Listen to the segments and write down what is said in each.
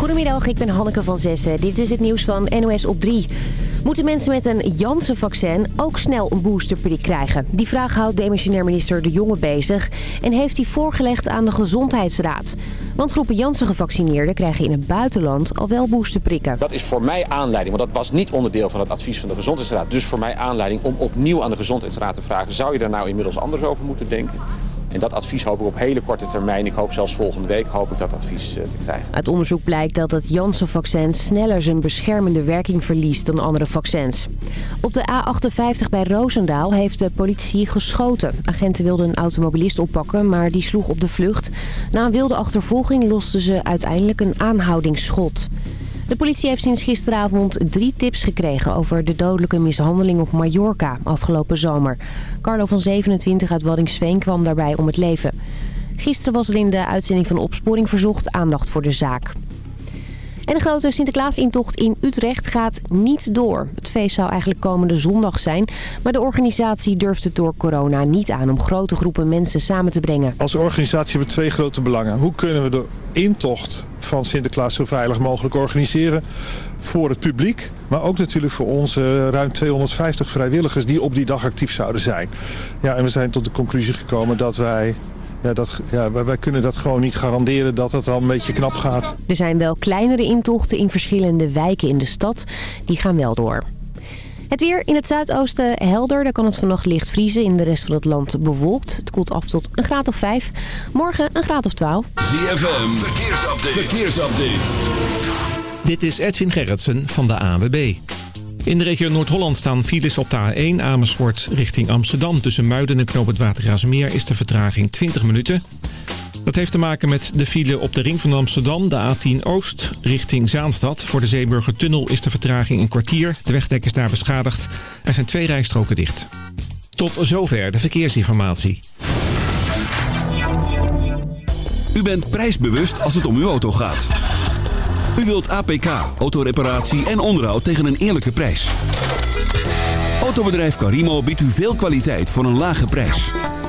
Goedemiddag, ik ben Hanneke van Zessen. Dit is het nieuws van NOS op 3. Moeten mensen met een Janssen-vaccin ook snel een boosterprik krijgen? Die vraag houdt demissionair minister De Jonge bezig... en heeft hij voorgelegd aan de Gezondheidsraad. Want groepen Janssen-gevaccineerden krijgen in het buitenland al wel boosterprikken. Dat is voor mij aanleiding, want dat was niet onderdeel van het advies van de Gezondheidsraad. Dus voor mij aanleiding om opnieuw aan de Gezondheidsraad te vragen... zou je daar nou inmiddels anders over moeten denken? En dat advies hoop ik op hele korte termijn, ik hoop zelfs volgende week, hoop ik dat advies eh, te krijgen. Uit onderzoek blijkt dat het Janssen-vaccin sneller zijn beschermende werking verliest dan andere vaccins. Op de A58 bij Roosendaal heeft de politie geschoten. Agenten wilden een automobilist oppakken, maar die sloeg op de vlucht. Na een wilde achtervolging losten ze uiteindelijk een aanhoudingsschot. De politie heeft sinds gisteravond drie tips gekregen over de dodelijke mishandeling op Mallorca afgelopen zomer. Carlo van 27 uit Waddingsveen kwam daarbij om het leven. Gisteren was er in de uitzending van Opsporing Verzocht aandacht voor de zaak. En de grote Sinterklaasintocht in Utrecht gaat niet door. Het feest zou eigenlijk komende zondag zijn. Maar de organisatie durft het door corona niet aan om grote groepen mensen samen te brengen. Als organisatie hebben we twee grote belangen. Hoe kunnen we de intocht van Sinterklaas zo veilig mogelijk organiseren voor het publiek. Maar ook natuurlijk voor onze ruim 250 vrijwilligers die op die dag actief zouden zijn. Ja, en we zijn tot de conclusie gekomen dat wij ja, dat, ja, wij kunnen dat gewoon niet garanderen dat het al een beetje knap gaat. Er zijn wel kleinere intochten in verschillende wijken in de stad. Die gaan wel door. Het weer in het zuidoosten helder. Daar kan het vannacht licht vriezen. In de rest van het land bewolkt. Het koelt af tot een graad of 5. Morgen een graad of 12. ZFM, verkeersupdate. verkeersupdate. Dit is Edwin Gerritsen van de AWB. In de regio Noord-Holland staan files op de A1 Amersfoort richting Amsterdam. Tussen Muiden en Knoop het Watergraasmeer is de vertraging 20 minuten. Dat heeft te maken met de file op de ring van Amsterdam, de A10 Oost, richting Zaanstad. Voor de Zeeburgertunnel is de vertraging een kwartier. De wegdek is daar beschadigd. Er zijn twee rijstroken dicht. Tot zover de verkeersinformatie. U bent prijsbewust als het om uw auto gaat. U wilt APK, autoreparatie en onderhoud tegen een eerlijke prijs. Autobedrijf Carimo biedt u veel kwaliteit voor een lage prijs.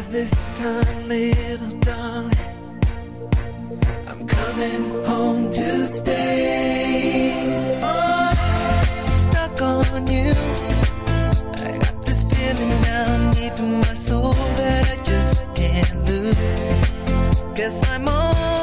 says this time, little darling, I'm coming home to stay. Oh, stuck on you. I got this feeling down deep in my soul that I just can't lose. Guess I'm on.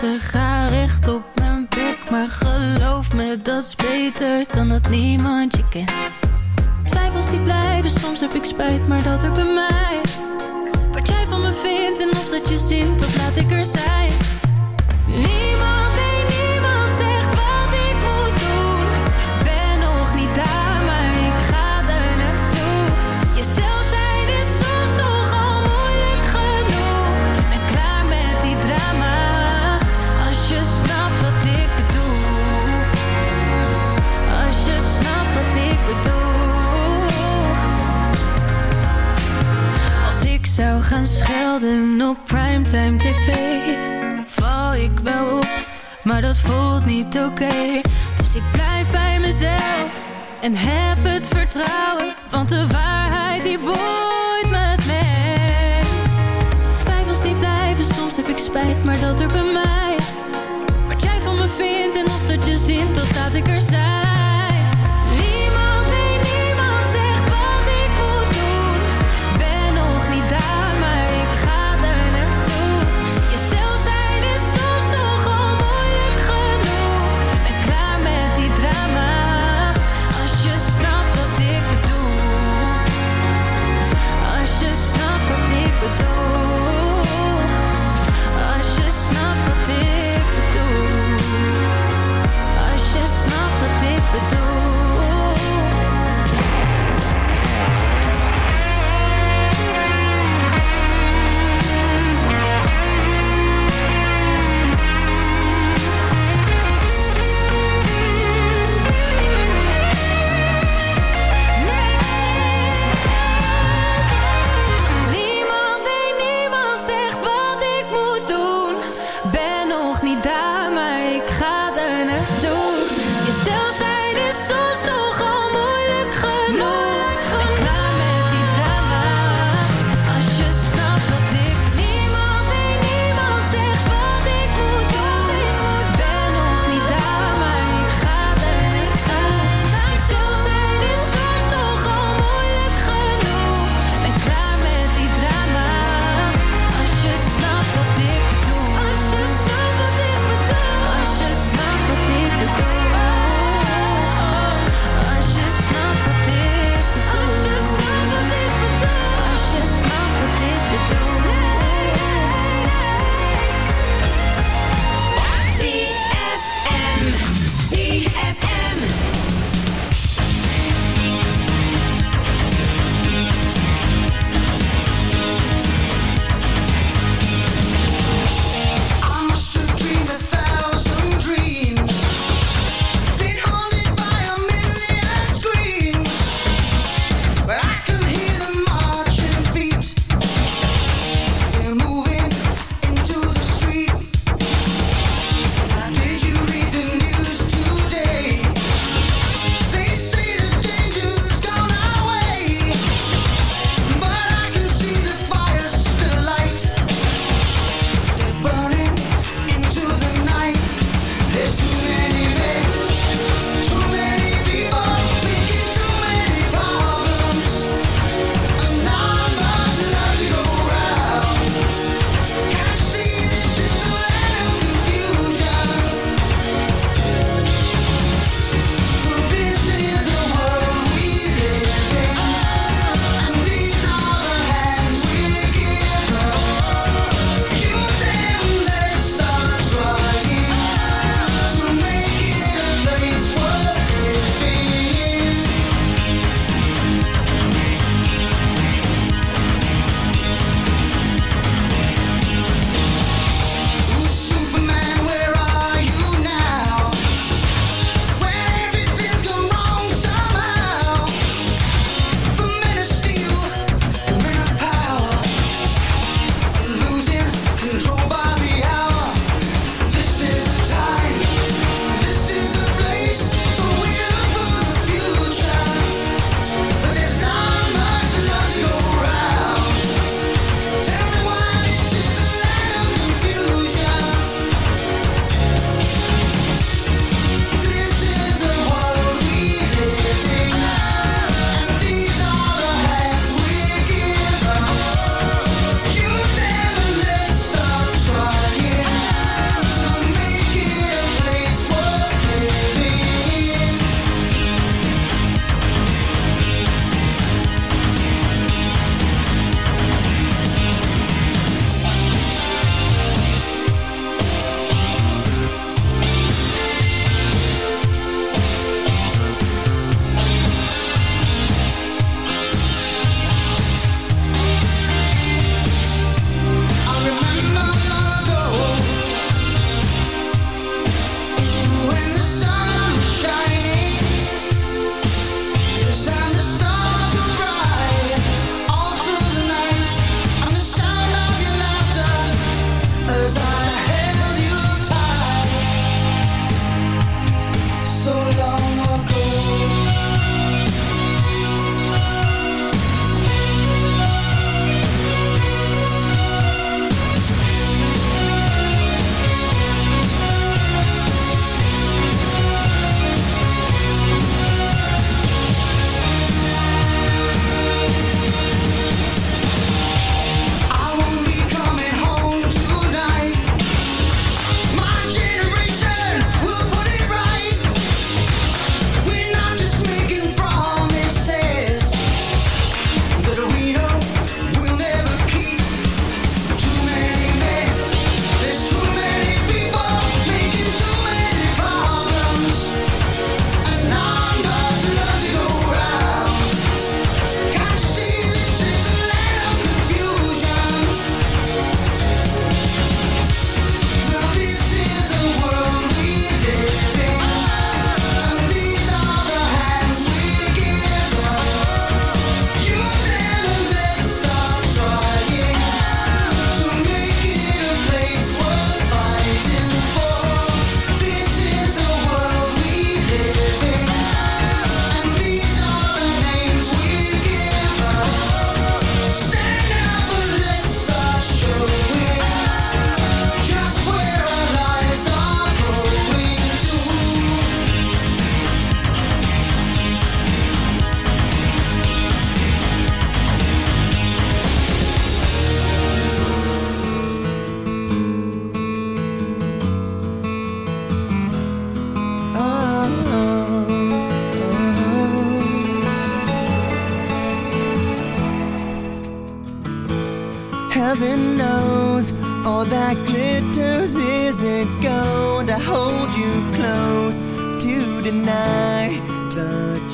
tegen, ga recht op mijn bek Maar geloof me, dat is beter dan dat niemand je kent. Twijfels die blijven, soms heb ik spijt, maar dat er bij mij. Wat jij van me vindt en of dat je zin, dat laat ik er zijn. oké. Dus ik blijf bij mezelf en heb het vertrouwen Want de waarheid die boeit me het meest. Twijfels die blijven, soms heb ik spijt, maar dat er bij mij. Wat jij van me vindt en of dat je zin totdat ik er zijn. do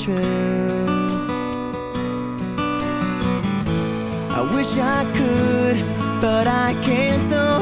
I wish I could, but I can't. So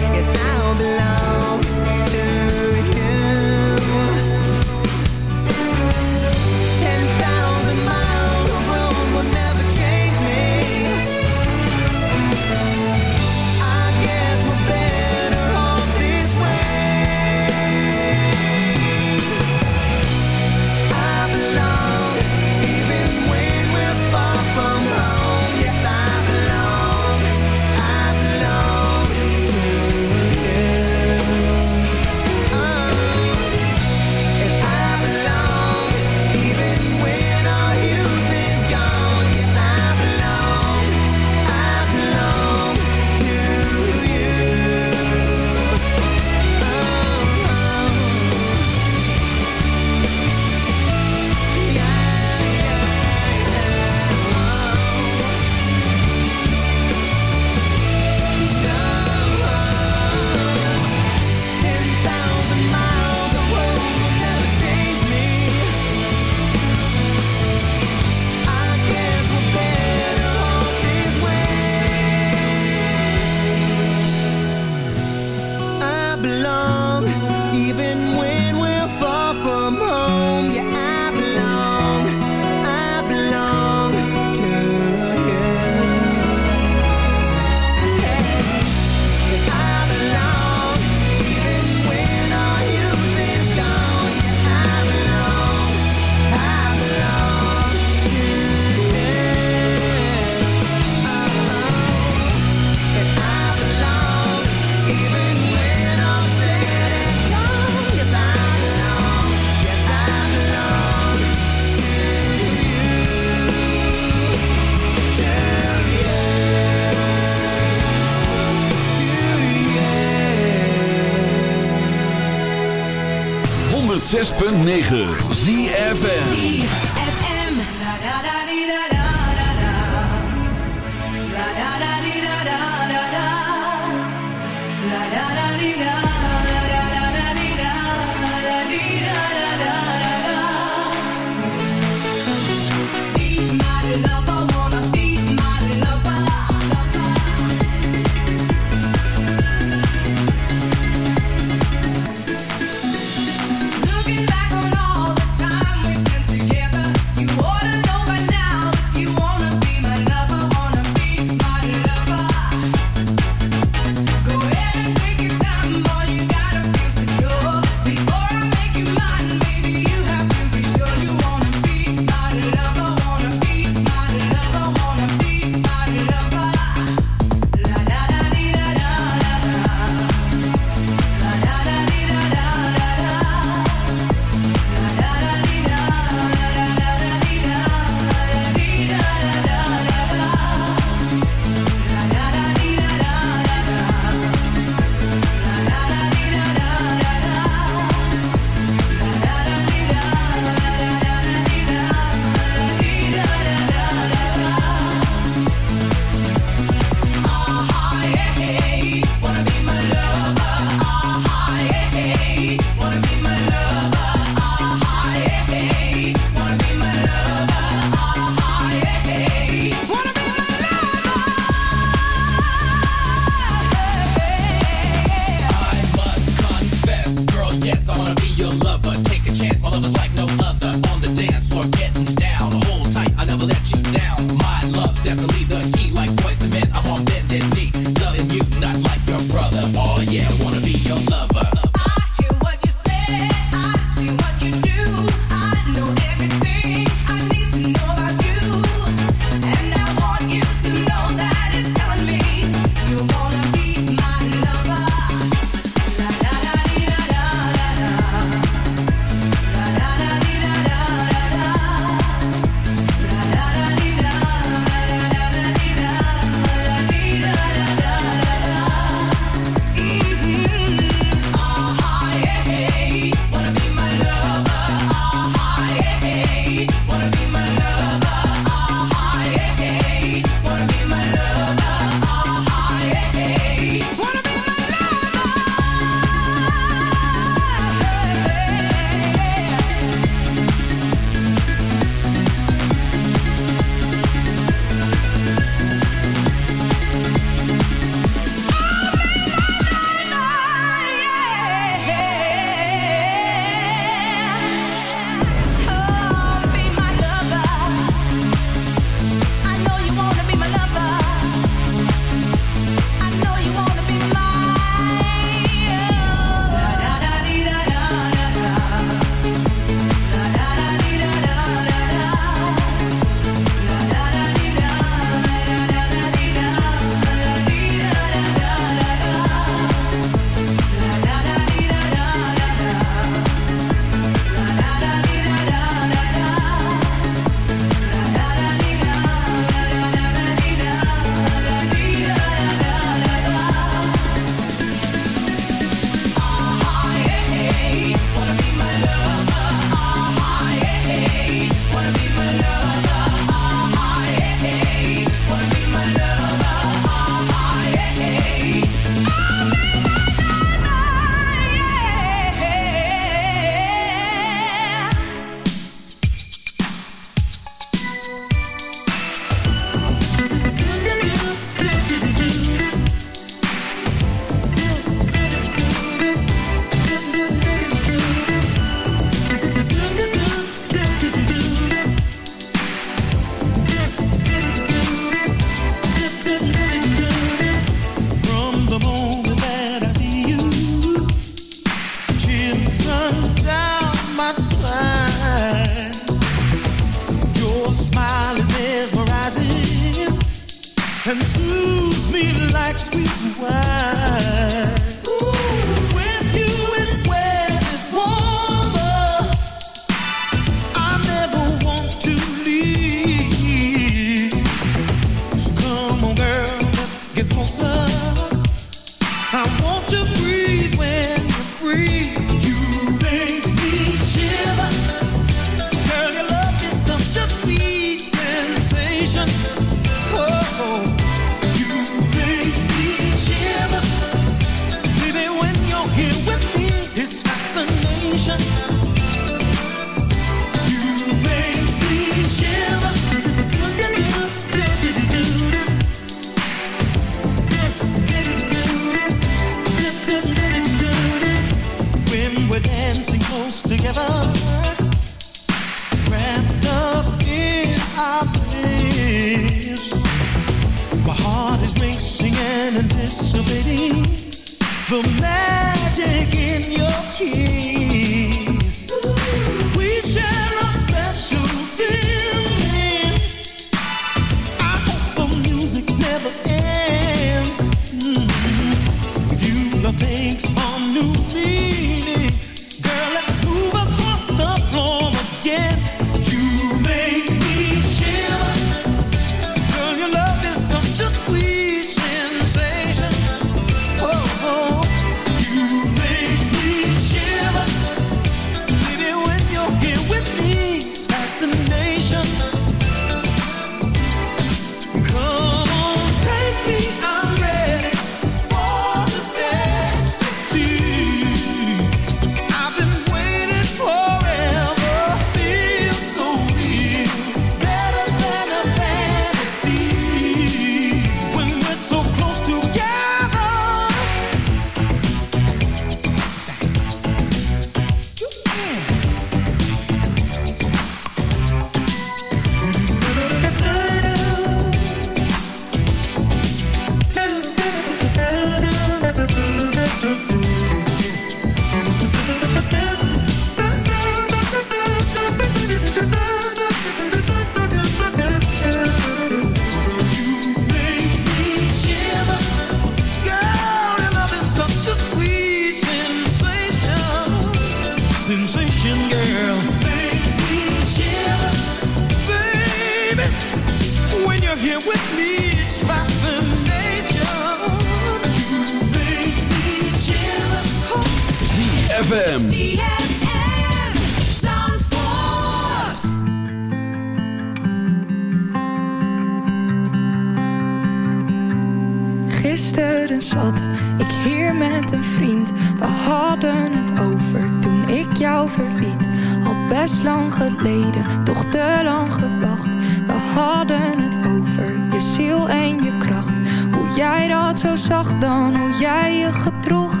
zo zag dan, hoe jij je gedroeg.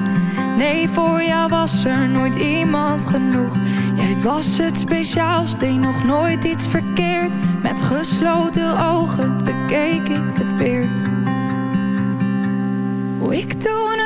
Nee, voor jou was er nooit iemand genoeg. Jij was het speciaals, deed nog nooit iets verkeerd. Met gesloten ogen bekeek ik het weer. Hoe ik toen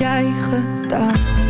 Jij gedaan.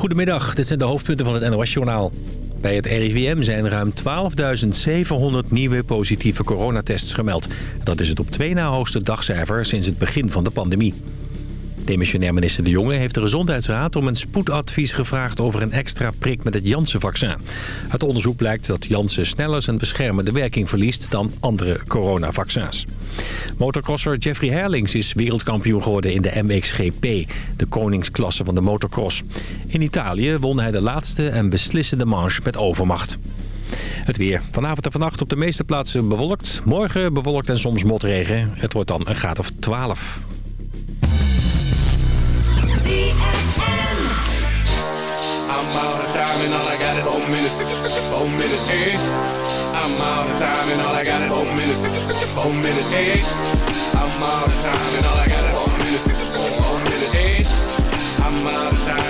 Goedemiddag, dit zijn de hoofdpunten van het NOS-journaal. Bij het RIVM zijn ruim 12.700 nieuwe positieve coronatests gemeld. Dat is het op twee na hoogste dagcijfer sinds het begin van de pandemie. Demissionair minister De Jonge heeft de Gezondheidsraad om een spoedadvies gevraagd over een extra prik met het Janssen-vaccin. Uit onderzoek blijkt dat Janssen sneller zijn beschermende werking verliest dan andere coronavaccins. Motocrosser Jeffrey Herlings is wereldkampioen geworden in de MXGP, de koningsklasse van de motocross. In Italië won hij de laatste en beslissende manche met overmacht. Het weer. Vanavond en vannacht op de meeste plaatsen bewolkt. Morgen bewolkt en soms motregen. Het wordt dan een graad of 12. I'm out of time and all I got is four minutes. Four minutes. I'm out of time and all I got is four minutes. Four minutes. I'm out of time and all I got is four minutes. Four minutes. I'm out of time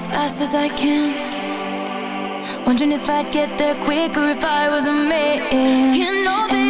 As fast as I can. Wondering if I'd get there quicker if I was a man. You know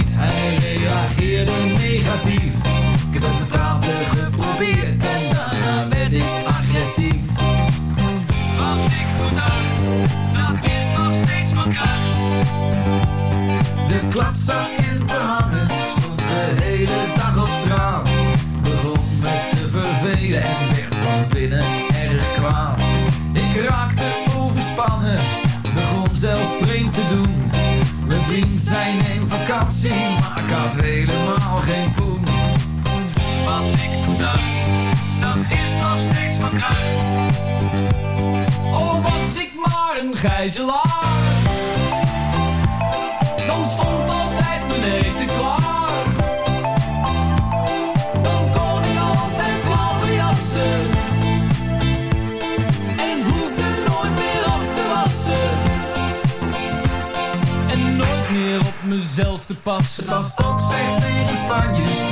hij reageerde negatief. Ik heb het praten geprobeerd en daarna werd ik agressief. Wat ik toen dacht, dat is nog steeds van kracht. De klad zat Oh, was ik maar een gijzelaar. Dan stond altijd mijn eten klaar. Dan kon ik altijd klaverjassen. En hoefde nooit meer af te wassen. En nooit meer op mezelf te passen. als ook slecht weer in Spanje